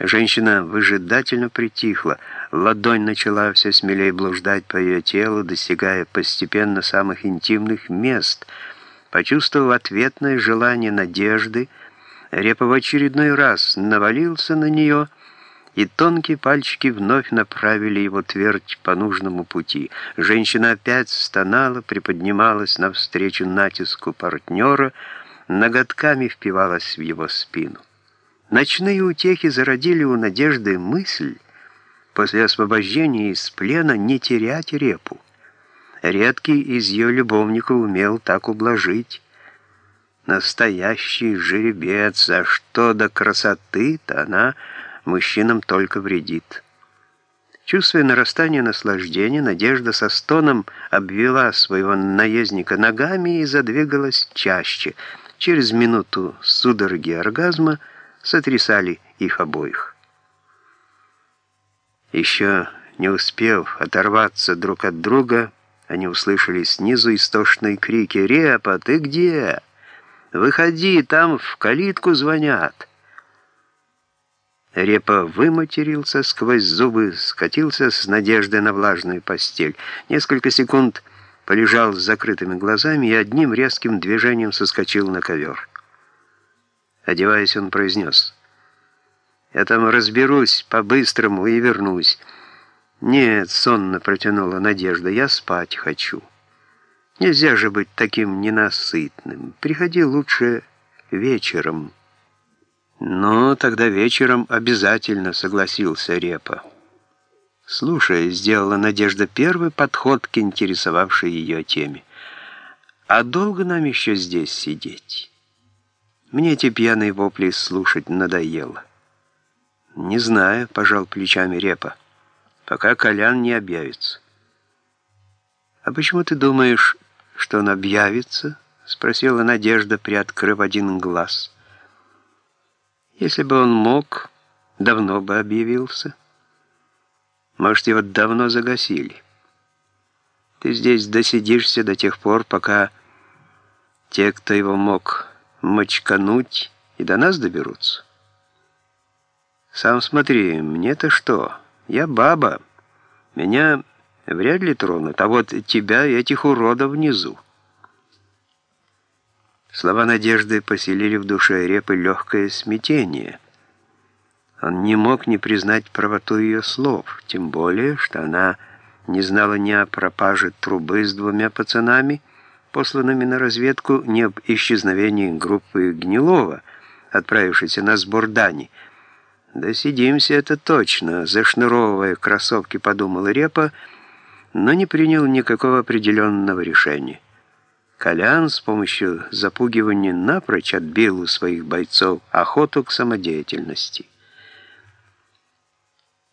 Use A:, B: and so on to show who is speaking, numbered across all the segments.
A: Женщина выжидательно притихла. Ладонь начала все смелее блуждать по ее телу, достигая постепенно самых интимных мест. Почувствовав ответное желание надежды, Репа в очередной раз навалился на нее, и тонкие пальчики вновь направили его твердь по нужному пути. Женщина опять стонала, приподнималась навстречу натиску партнера, ноготками впивалась в его спину. Ночные утехи зародили у Надежды мысль после освобождения из плена не терять репу. Редкий из ее любовников умел так ублажить. Настоящий жеребец, а что до красоты-то она мужчинам только вредит. Чувствуя нарастание наслаждения, Надежда со стоном обвела своего наездника ногами и задвигалась чаще. Через минуту судороги оргазма – сотрясали их обоих. Еще не успев оторваться друг от друга, они услышали снизу истошные крики «Репа, ты где? Выходи, там в калитку звонят!» Репа выматерился сквозь зубы, скатился с надеждой на влажную постель. Несколько секунд полежал с закрытыми глазами и одним резким движением соскочил на ковер. Одеваясь, он произнес. «Я там разберусь по-быстрому и вернусь». «Нет», — сонно протянула Надежда, — «я спать хочу». «Нельзя же быть таким ненасытным. Приходи лучше вечером». «Ну, тогда вечером обязательно», — согласился Репа. «Слушай», — сделала Надежда первый подход к интересовавшей ее теме. «А долго нам еще здесь сидеть?» Мне эти пьяные вопли слушать надоело. «Не знаю», — пожал плечами Репа, — «пока Колян не объявится». «А почему ты думаешь, что он объявится?» — спросила Надежда, приоткрыв один глаз. «Если бы он мог, давно бы объявился. Может, его давно загасили. Ты здесь досидишься до тех пор, пока те, кто его мог мочкануть и до нас доберутся. Сам смотри, мне-то что? Я баба. Меня вряд ли тронут, а вот тебя и этих уродов внизу. Слова надежды поселили в душе Репы легкое смятение. Он не мог не признать правоту ее слов, тем более, что она не знала ни о пропаже трубы с двумя пацанами, посланными на разведку не об исчезновении группы Гнилова, отправившейся на сбор дани. «Да сидимся это точно», — зашнуровывая кроссовки, подумал Репа, но не принял никакого определенного решения. Колян с помощью запугивания напрочь отбил у своих бойцов охоту к самодеятельности.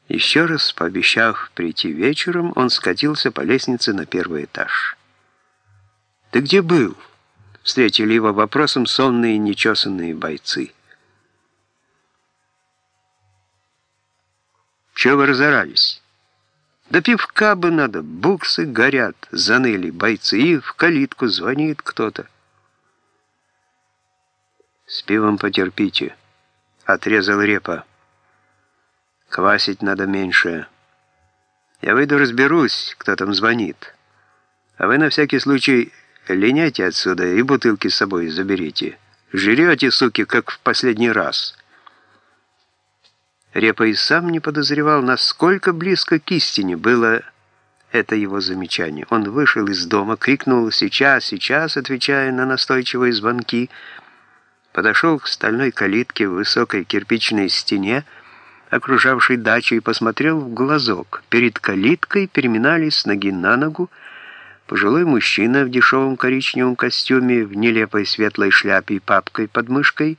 A: Еще раз пообещав прийти вечером, он скатился по лестнице на первый этаж. «Ты где был?» — встретили его вопросом сонные нечесанные бойцы. «Чего вы разорались?» «Да пивка бы надо, буксы горят», — заныли бойцы, и в калитку звонит кто-то. «С пивом потерпите», — отрезал репа. «Квасить надо меньше. Я выйду разберусь, кто там звонит. А вы на всякий случай Линяйте отсюда и бутылки с собой заберите. Жрете, суки, как в последний раз». Репа и сам не подозревал, насколько близко к истине было это его замечание. Он вышел из дома, крикнул «Сейчас, сейчас!», отвечая на настойчивые звонки, подошел к стальной калитке в высокой кирпичной стене, окружавшей дачу, и посмотрел в глазок. Перед калиткой переминались ноги на ногу, Пожилой мужчина в дешевом коричневом костюме, в нелепой светлой шляпе и папкой под мышкой,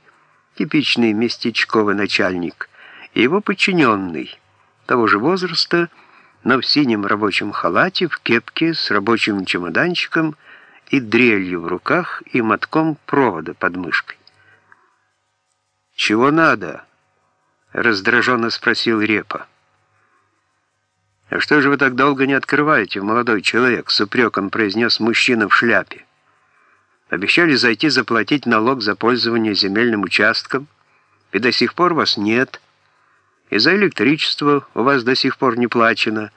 A: типичный местечковый начальник, и его подчиненный, того же возраста, но в синем рабочем халате, в кепке, с рабочим чемоданчиком и дрелью в руках и мотком провода под мышкой. «Чего надо?» — раздраженно спросил Репа. «А что же вы так долго не открываете, молодой человек?» — с упреком произнес мужчина в шляпе. «Обещали зайти заплатить налог за пользование земельным участком, и до сих пор вас нет. И за электричество у вас до сих пор не плачено.